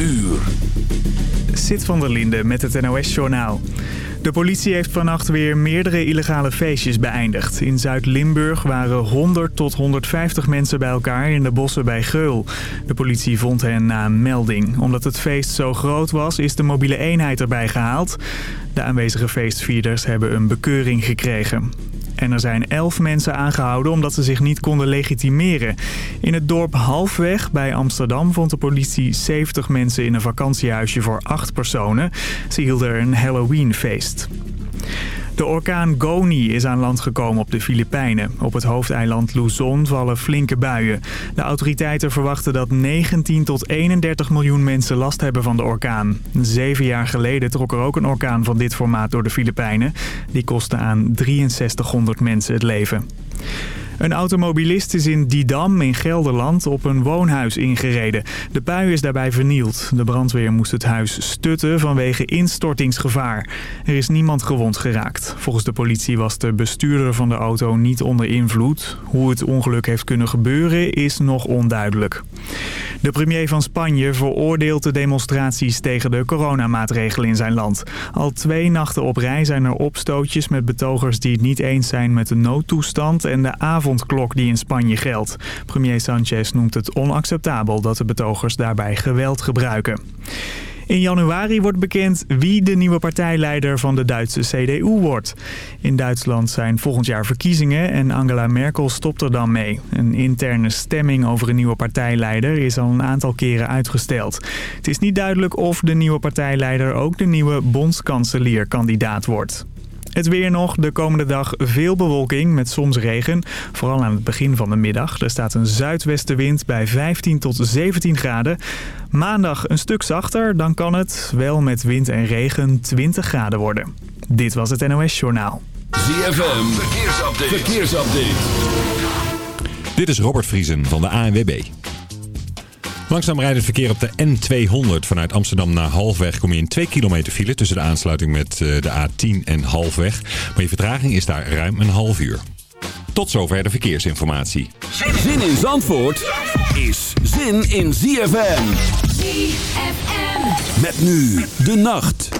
uur. Zit van der Linde met het NOS-journaal. De politie heeft vannacht weer meerdere illegale feestjes beëindigd. In Zuid-Limburg waren 100 tot 150 mensen bij elkaar in de bossen bij Geul. De politie vond hen na een melding. Omdat het feest zo groot was, is de mobiele eenheid erbij gehaald. De aanwezige feestvierders hebben een bekeuring gekregen. En er zijn elf mensen aangehouden omdat ze zich niet konden legitimeren. In het dorp Halfweg bij Amsterdam vond de politie 70 mensen in een vakantiehuisje voor acht personen. Ze hielden een Halloweenfeest. De orkaan Goni is aan land gekomen op de Filipijnen. Op het hoofdeiland Luzon vallen flinke buien. De autoriteiten verwachten dat 19 tot 31 miljoen mensen last hebben van de orkaan. Zeven jaar geleden trok er ook een orkaan van dit formaat door de Filipijnen. Die kostte aan 6300 mensen het leven. Een automobilist is in Didam in Gelderland op een woonhuis ingereden. De pui is daarbij vernield. De brandweer moest het huis stutten vanwege instortingsgevaar. Er is niemand gewond geraakt. Volgens de politie was de bestuurder van de auto niet onder invloed. Hoe het ongeluk heeft kunnen gebeuren is nog onduidelijk. De premier van Spanje veroordeelt de demonstraties tegen de coronamaatregelen in zijn land. Al twee nachten op rij zijn er opstootjes met betogers die het niet eens zijn met de noodtoestand en de avondklok die in Spanje geldt. Premier Sanchez noemt het onacceptabel dat de betogers daarbij geweld gebruiken. In januari wordt bekend wie de nieuwe partijleider van de Duitse CDU wordt. In Duitsland zijn volgend jaar verkiezingen en Angela Merkel stopt er dan mee. Een interne stemming over een nieuwe partijleider is al een aantal keren uitgesteld. Het is niet duidelijk of de nieuwe partijleider ook de nieuwe bondskanselierkandidaat wordt. Het weer nog. De komende dag veel bewolking met soms regen. Vooral aan het begin van de middag. Er staat een zuidwestenwind bij 15 tot 17 graden. Maandag een stuk zachter. Dan kan het, wel met wind en regen, 20 graden worden. Dit was het NOS Journaal. ZFM. Verkeersupdate. Verkeersupdate. Dit is Robert Vriesen van de ANWB. Langzaam rijdt het verkeer op de N200 vanuit Amsterdam naar Halfweg. Kom je in 2 kilometer file tussen de aansluiting met eh, de A10 en Halfweg. Maar je vertraging is daar ruim een half uur. Tot zover de verkeersinformatie. Zin in Zandvoort is zin in ZFM. ZFM. Met nu de nacht.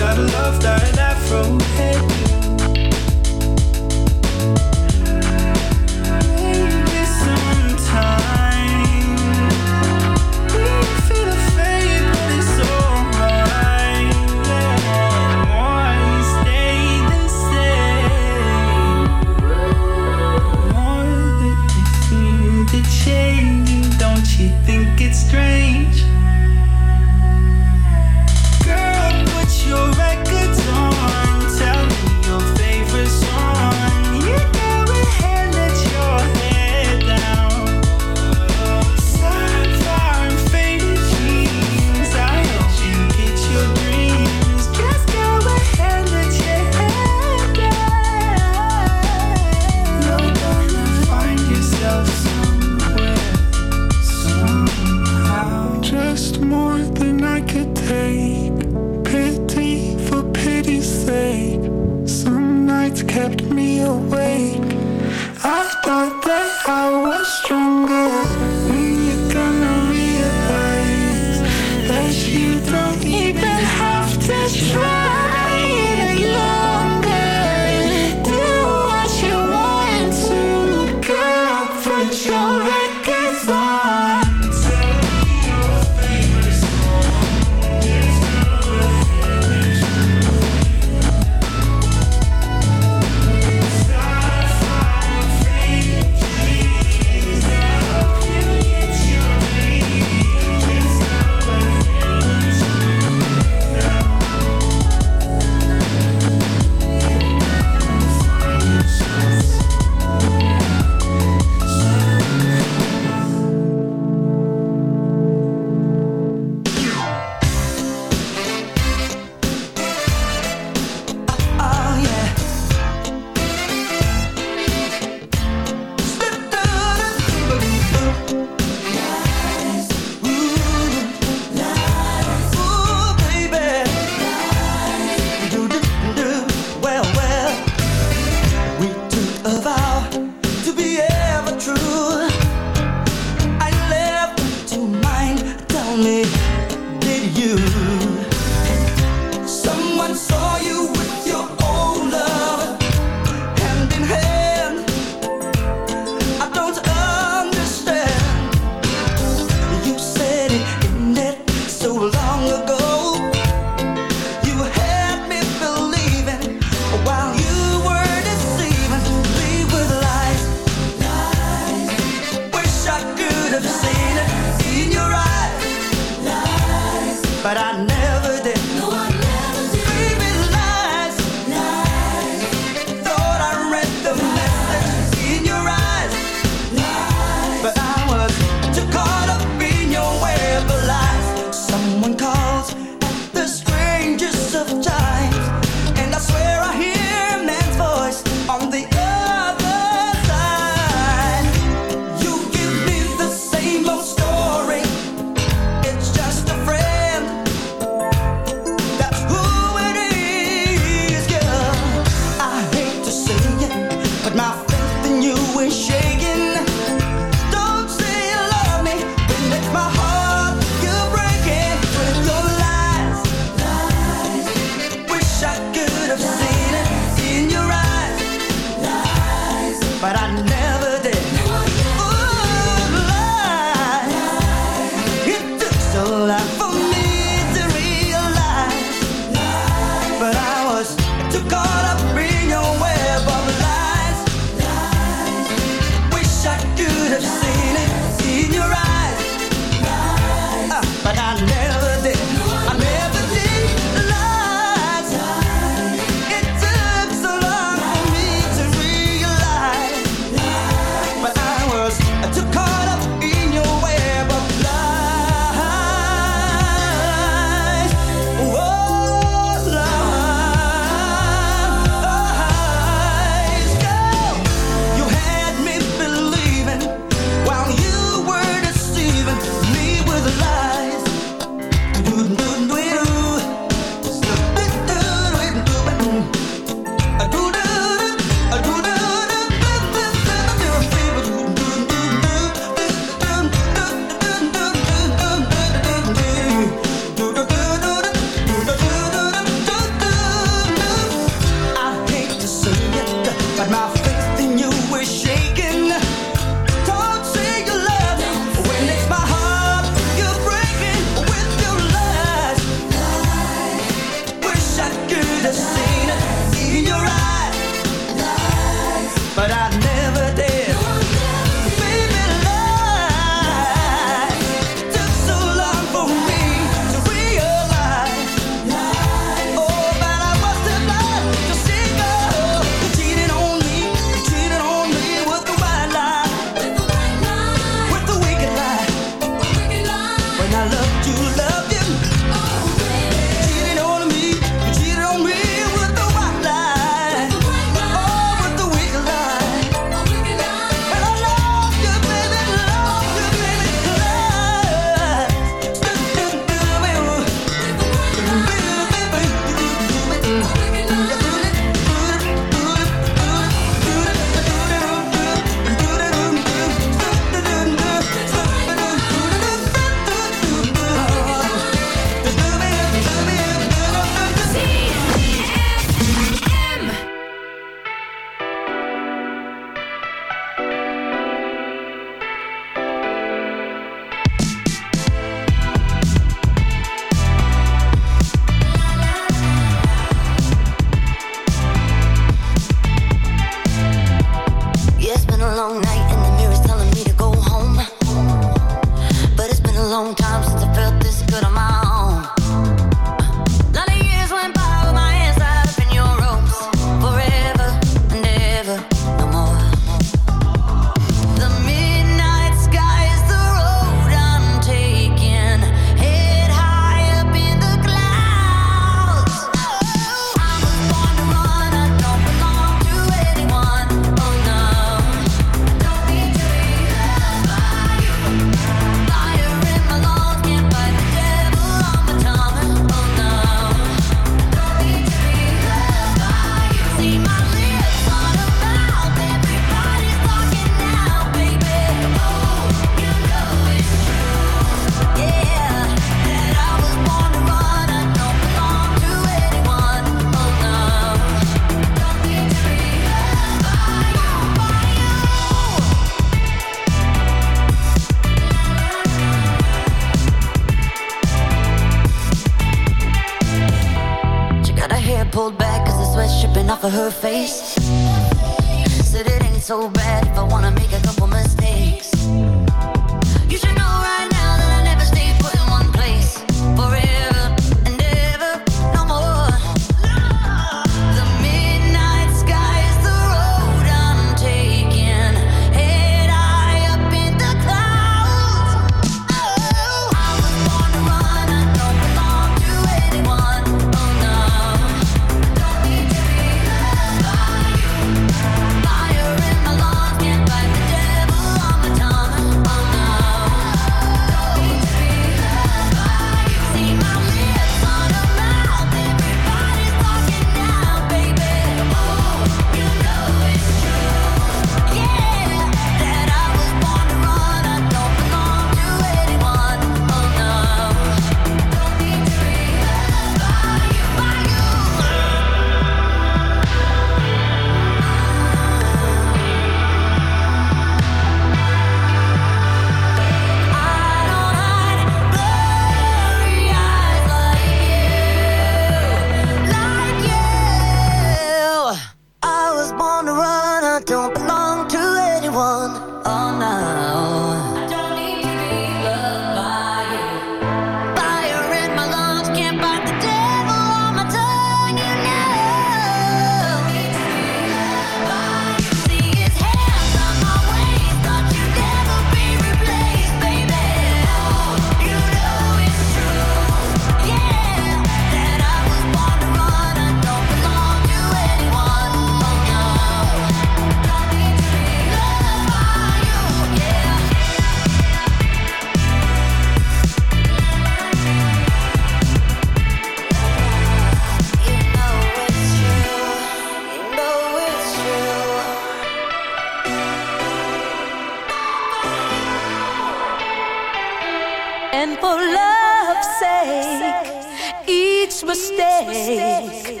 mistake.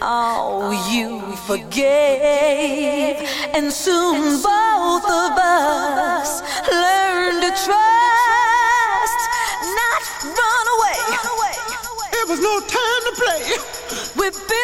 Oh, you forgave, and soon both of us learned to trust, not run away. It was no time to play. We built.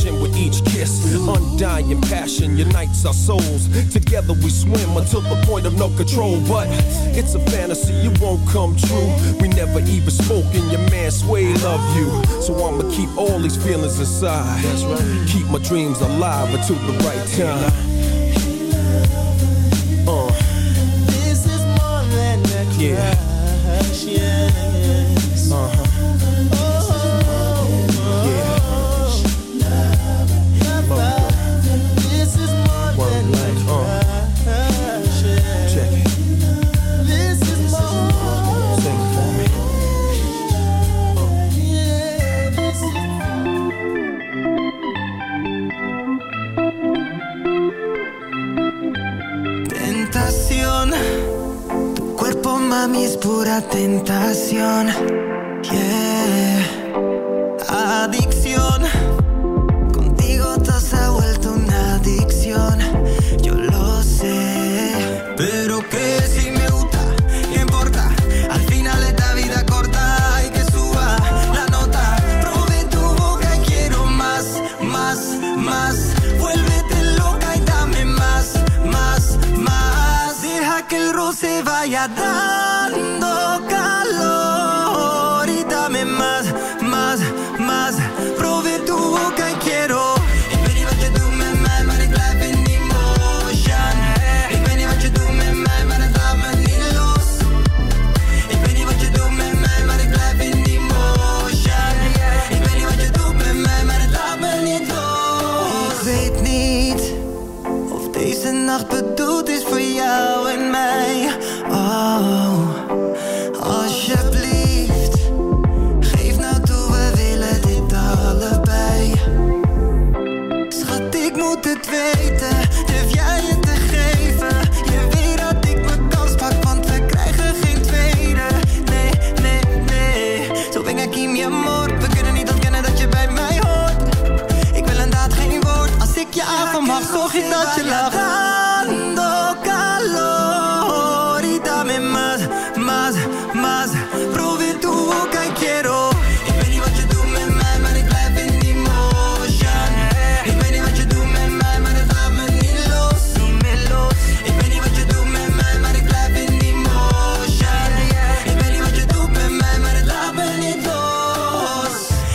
each kiss. Undying passion unites our souls. Together we swim until the point of no control. But it's a fantasy, it won't come true. We never even spoke, and your man Sway love you. So I'ma keep all these feelings inside. That's right. Keep my dreams alive until the right time. Uh. This is more than a. Yeah. Mami es pura tentación. Yeah. Adicción, contigo todo se ha vuelto una adicción. Yo lo sé, pero que si me gusta, ¿qué importa? Al final esta vida corta y que suba la nota. Probé tu boca y quiero más, más, más. Vuélvete loca y dame más, más, más. Deja que el roce vaya dando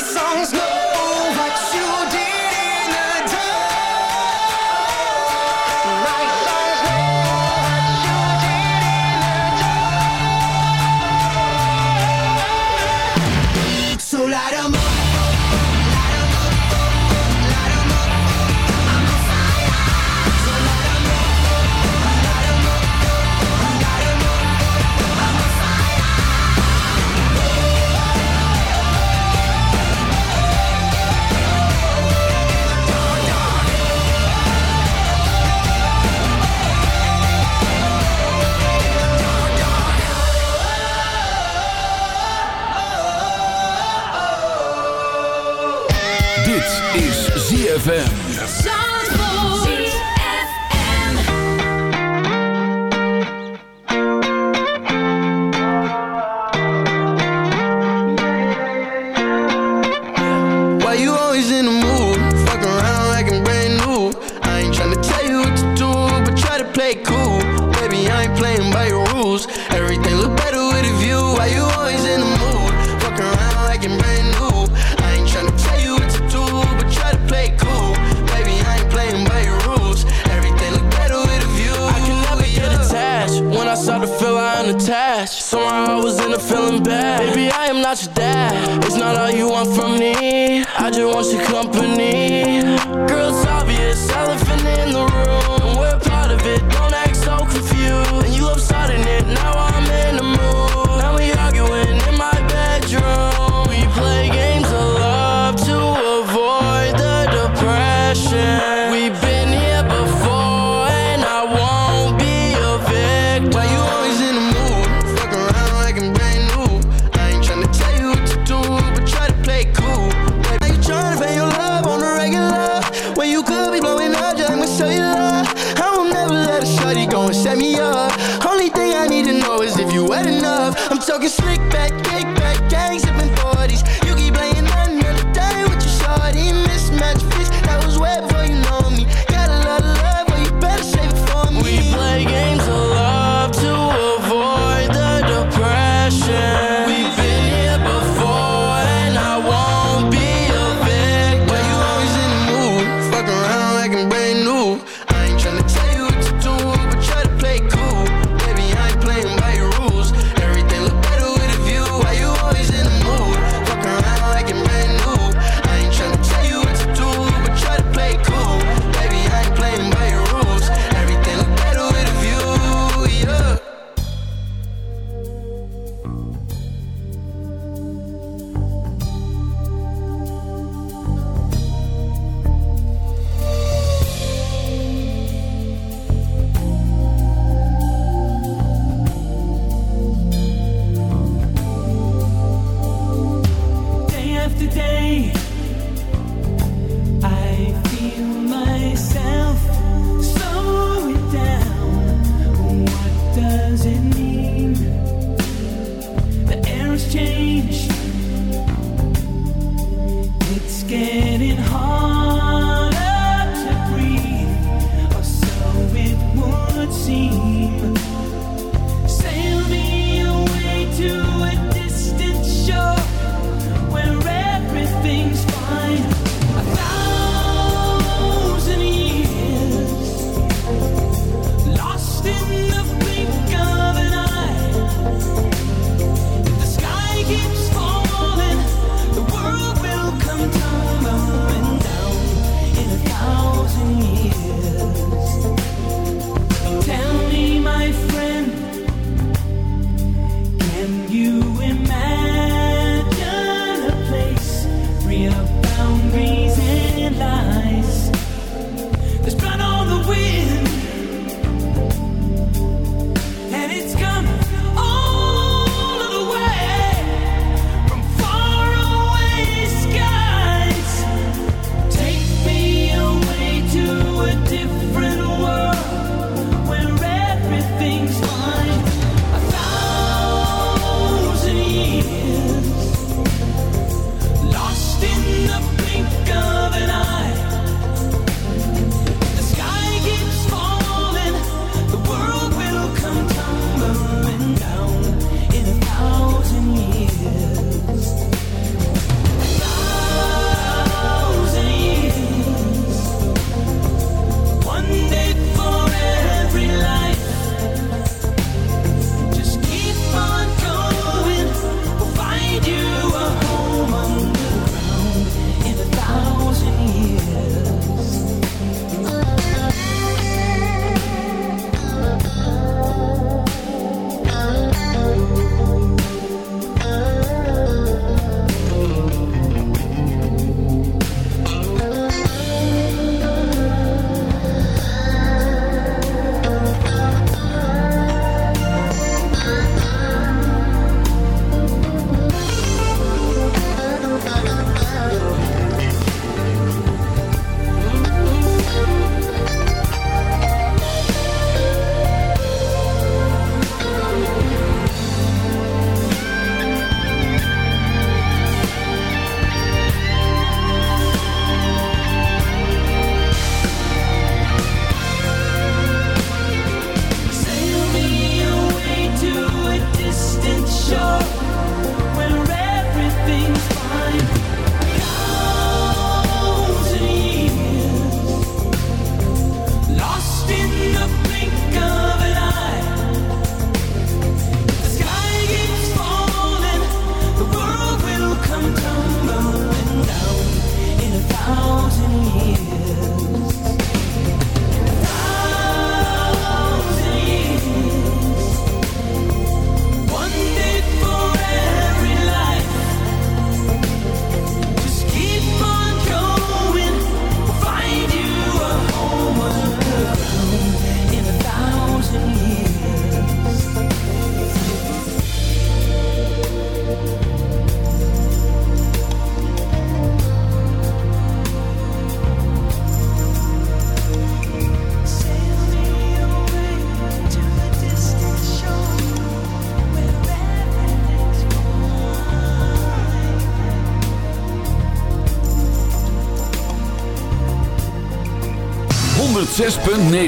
songs go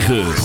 9.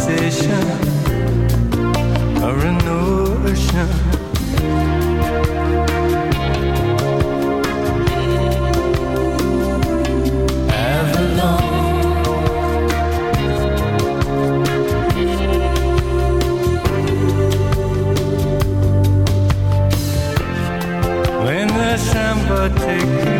sensation or a notion. Avalon. When the samba takes